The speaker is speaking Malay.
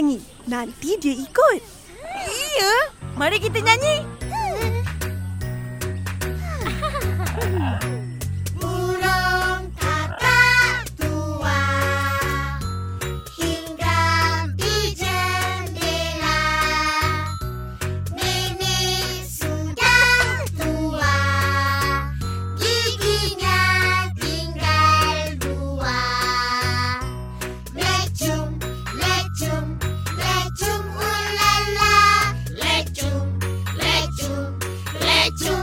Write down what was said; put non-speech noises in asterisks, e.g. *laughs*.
nyanyi. Nanti dia ikut. Iya, mari kita nyanyi. *laughs* *laughs* back to